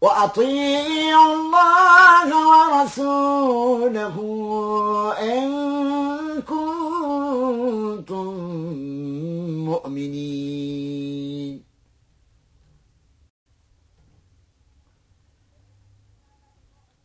وأطيعوا الله ورسوله إن كنتم مؤمنين.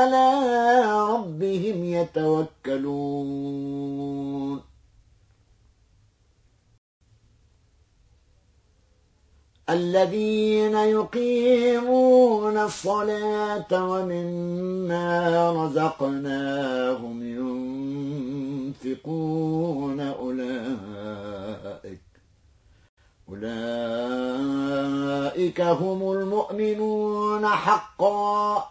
وعلى ربهم يتوكلون. الذين يقيمون الصلاة ومما رزقناهم ينفقون أولئك أولئك هم المؤمنون حقا.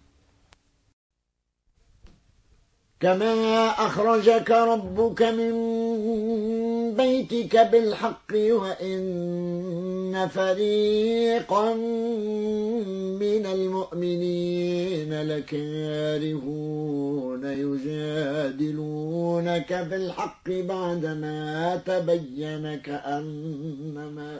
كما أخرجك ربك من بيتك بالحق وإن فريقا من المؤمنين لكارهون يجادلونك بالحق بعدما تبين كأنما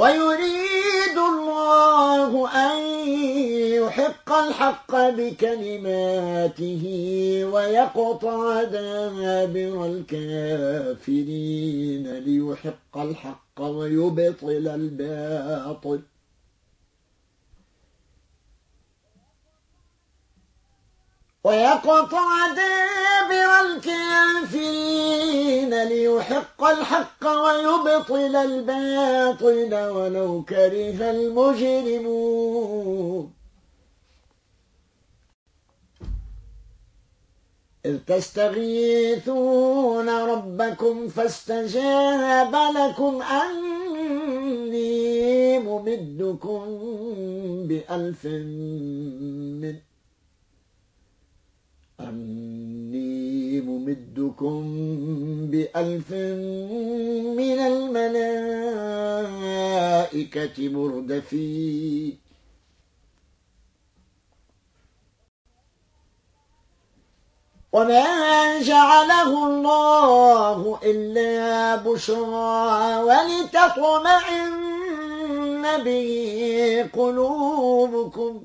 ويريد الله أن يحق الحق بكلماته ويقطع دابر الكافرين ليحق الحق ويبطل الباطل. ويقطع دابر الكافرين ليحق الحق ويبطل الباطل ولو كره المجرمون. إذ تستغيثون ربكم فاستجاب لكم أني ممدكم بألف من أني ممدكم بألف من الملائكة مردفين وما جعله الله إلا بشرى ولتطمئن به قلوبكم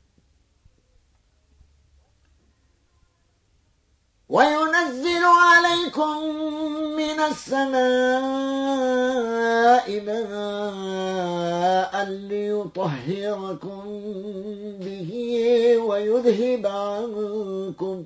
وينزل عليكم من السماء ماء ليطهركم به ويذهب عنكم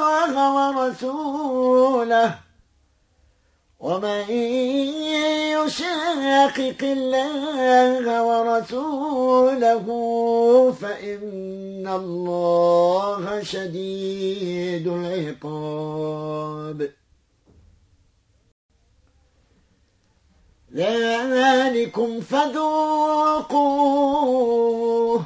ورسوله. ومن يشاقق الله ورسوله فإن الله شديد العقاب. ذلكم فذوقوه.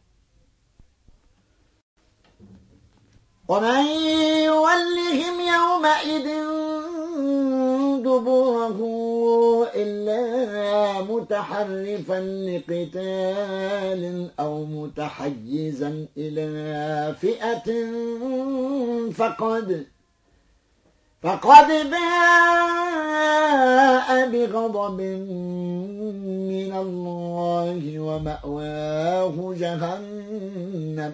ومن يولهم يومئذ دبره إلا متحرفا لقتال أو متحيزا إلى فئة فقد فقد باء بغضب من الله ومأواه جهنم.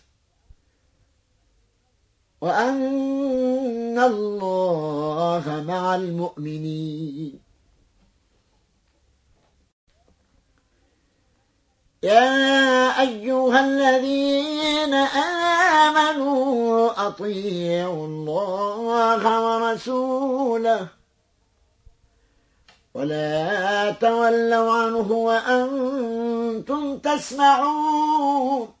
وأن الله مع المؤمنين. يا أيها الذين آمنوا أطيعوا الله ورسوله ولا تولوا عنه وأنتم تسمعون.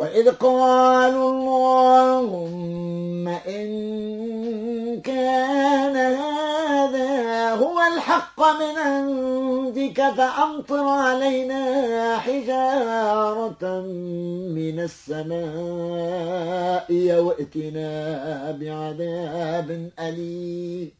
وإذ قالوا اللهم إن كان هذا هو الحق من عندك فأمطر علينا حجارة من السماء وائتنا بعذاب أليم.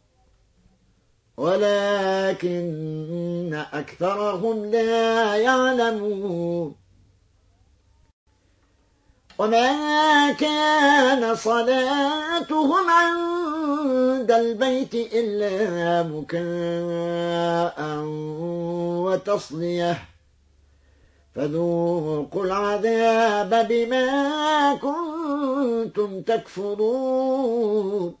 ولكن أكثرهم لا يعلمون. وما كان صلاتهم عند البيت إلا مكاء وتصلية. فذوقوا العذاب بما كنتم تكفرون.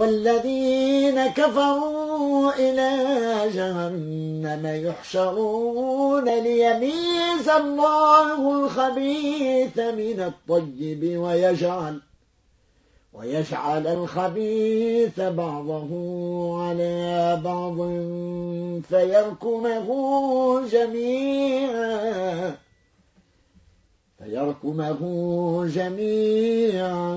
والذين كفروا إلى جهنم يحشرون ليميز الله الخبيث من الطيب ويجعل ويجعل الخبيث بعضه على بعض فيركمه جميعا فيركمه جميعا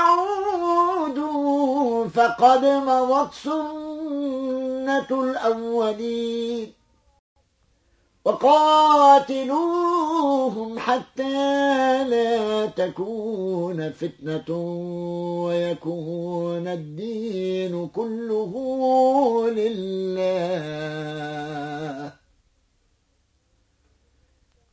يعودوا فقد مضت سنة الأولين وقاتلوهم حتى لا تكون فتنة ويكون الدين كله لله.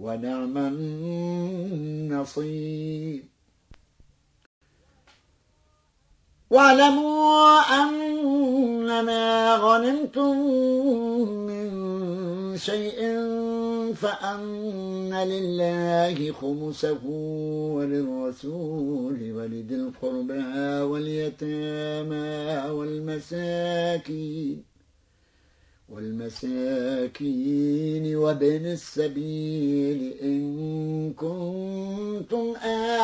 ونعم النصير. واعلموا أنما غنمتم من شيء فأن لله خمسه وللرسول ولذي القربى واليتامى والمساكين. والمساكين وابن السبيل إن كنتم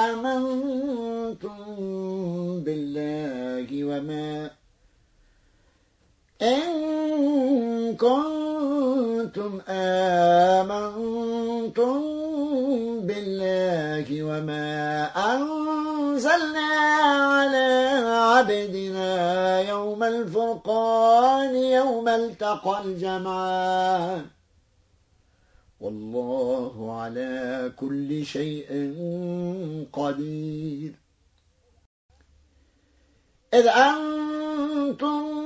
آمنتم بالله وما إن كنتم آمنتم بالله وما أنزلنا على عبدنا يوم الفرقان يوم التقى الجمعان. والله على كل شيء قدير. إذ أنتم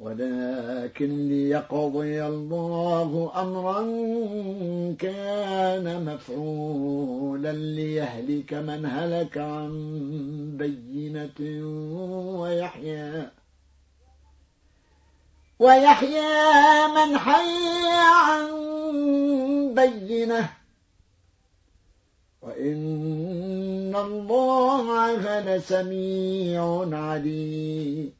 ولكن ليقضي الله أمرا كان مفعولا ليهلك من هلك عن بينة ويحيى. ويحيى من حي عن بينة. وإن الله لسميع عليم.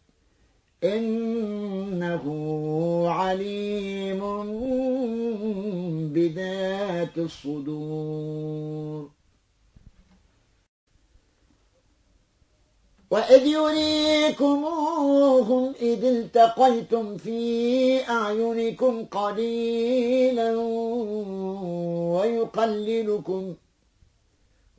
إنه عليم بذات الصدور. وإذ يريكموهم إذ التقيتم في أعينكم قليلا ويقللكم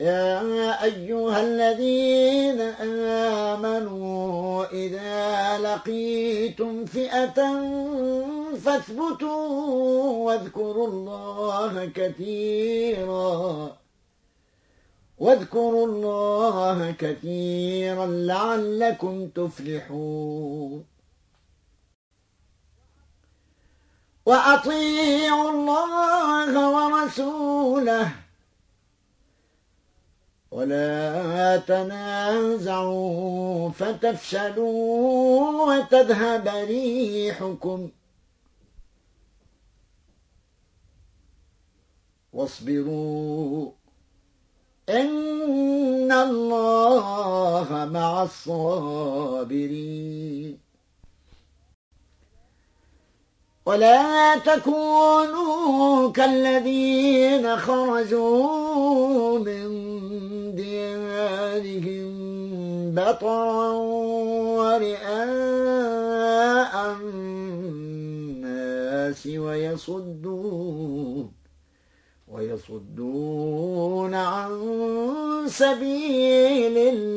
يا أيها الذين آمنوا إذا لقيتم فئة فاثبتوا واذكروا الله كثيرا واذكروا الله كثيرا لعلكم تفلحون. وأطيعوا الله ورسوله. ولا تنازعوا فتفشلوا وتذهب ريحكم. واصبروا إن الله مع الصابرين. ولا تكونوا كالذين خرجوا من ديارهم بطرا ورئاء الناس ويصدون ويصدون عن سبيل الله.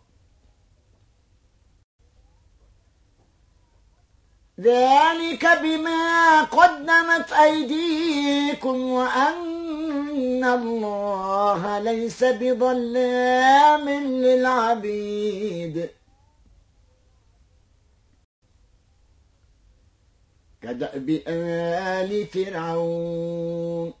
ذلك بما قدمت أيديكم وأن الله ليس بظلام للعبيد. كدأب آل فرعون.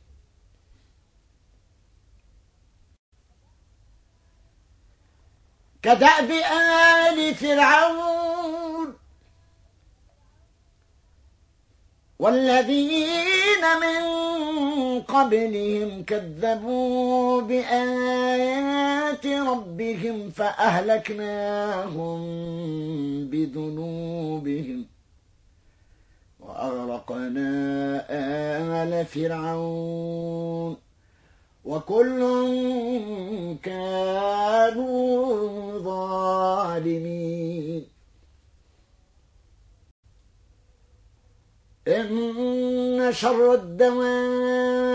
كدأب آل فرعون. والذين من قبلهم كذبوا بآيات ربهم فأهلكناهم بذنوبهم. وأغرقنا آل فرعون. وكل كانوا ظالمين. إن شر الدواب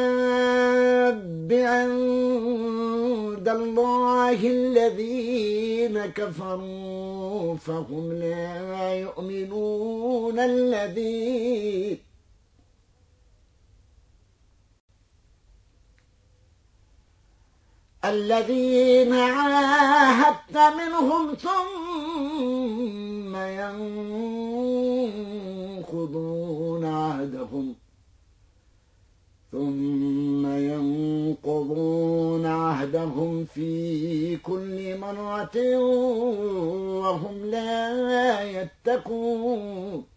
عند الله الذين كفروا فهم لا يؤمنون الذين الذين عاهدت منهم ثم ينقضون عهدهم. ثم ينقضون عهدهم في كل مرة وهم لا يتقون.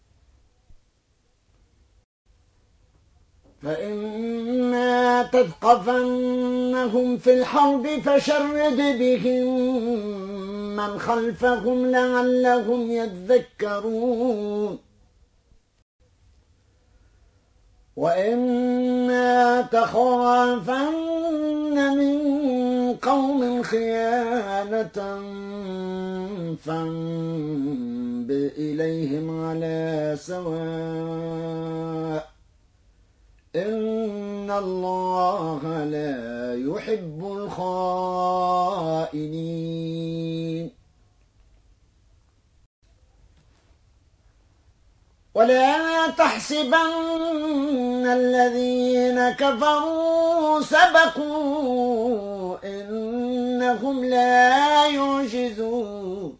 فإما تثقفنهم في الحرب فشرد بهم من خلفهم لعلهم يذكرون. وإما تخافن من قوم خيانة فانب إليهم على سواء إن الله لا يحب الخائنين ولا تحسبن الذين كفروا سبقوا إنهم لا يعجزون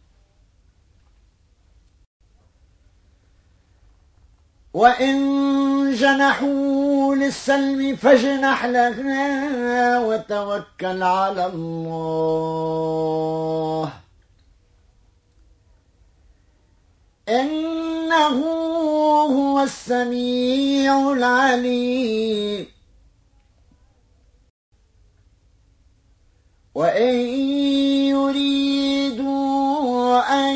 وإن جنحوا للسلم فاجنح لها وتوكل على الله. إنه هو السميع العليم. وإن يريدوا أن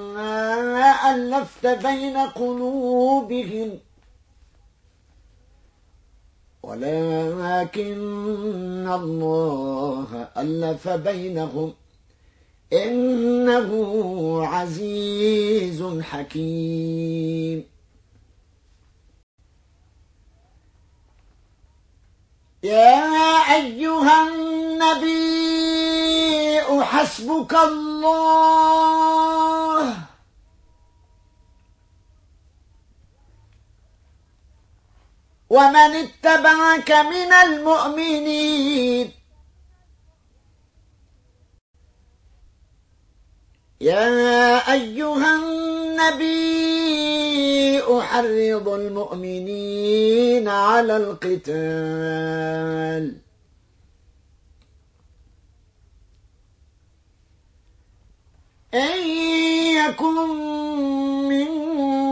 ألفت بين قلوبهم. ولكن الله ألف بينهم. إنه عزيز حكيم. يا أيها النبي حسبك الله. ومن اتبعك من المؤمنين. يا أيها النبي أحرض المؤمنين على القتال. إن يكن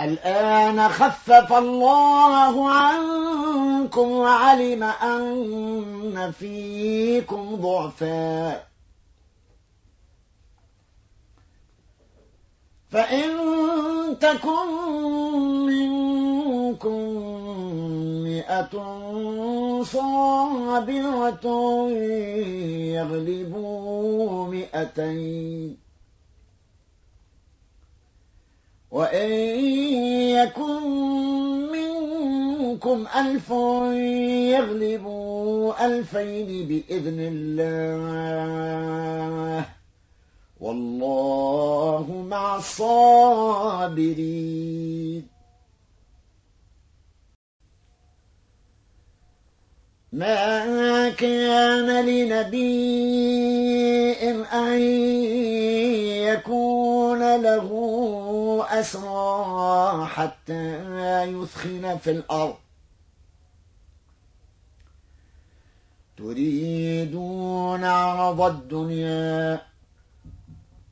الآن خفف الله عنكم وعلم أن فيكم ضعفا. فإن تكن منكم مئة صابرة يغلبوا مئتين. وإن يكن منكم ألف يغلبوا ألفين بإذن الله والله مع الصابرين. ما كان لنبي أن يكون له أسرى حتى يثخن في الأرض. تريدون عرض الدنيا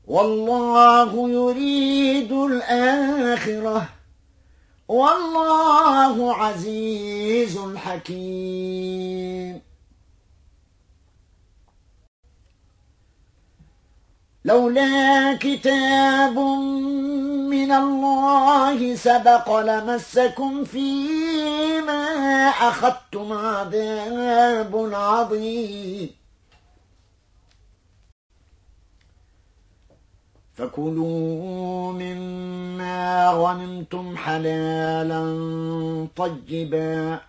والله يريد الآخرة والله عزيز حكيم. لولا كتاب من الله سبق لمسكم فيما أخذتم عذاب عظيم. فكلوا مما غنمتم حلالا طيبا.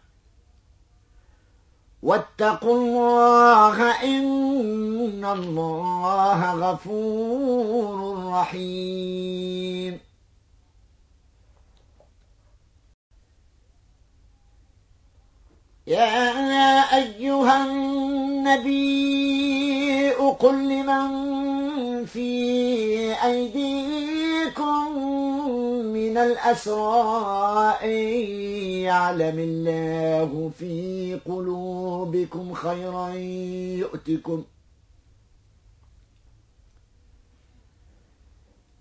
واتقوا الله إن الله غفور رحيم. يا أيها النبي قل لمن في أيديكم من الأسرى يعلم الله في قلوبكم خيرا يؤتكم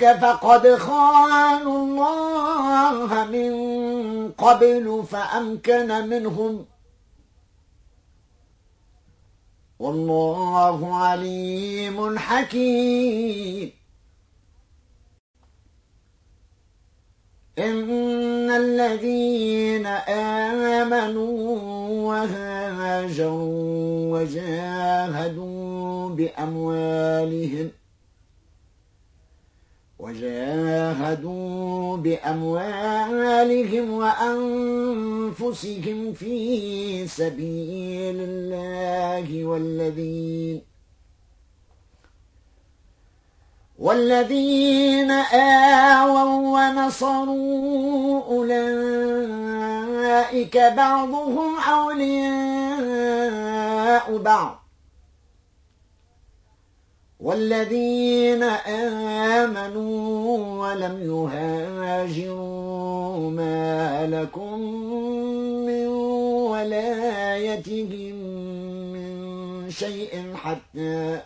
خيانتك فقد خانوا الله من قبل فأمكن منهم. والله عليم حكيم. إن الذين آمنوا وهاجروا وجاهدوا بأموالهم وجاهدوا بأموالهم وأنفسهم في سبيل الله والذين والذين آووا ونصروا أولئك بعضهم أولياء بعض. والذين آمنوا ولم يهاجروا ما لكم من ولايتهم من شيء حتى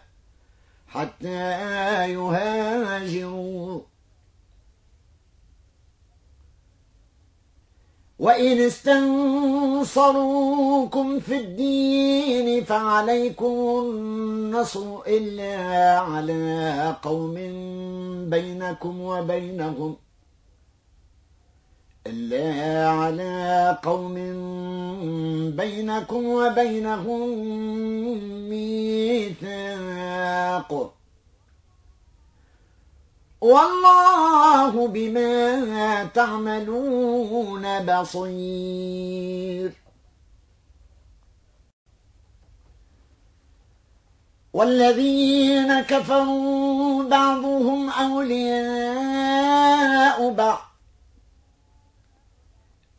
حتى يهاجروا. وإن استنصروكم في الدين فعليكم النصر إلا على قوم بينكم وبينهم إلا على قوم بينكم وبينهم ميثاق والله بما تعملون بصير. والذين كفروا بعضهم أولياء بعض.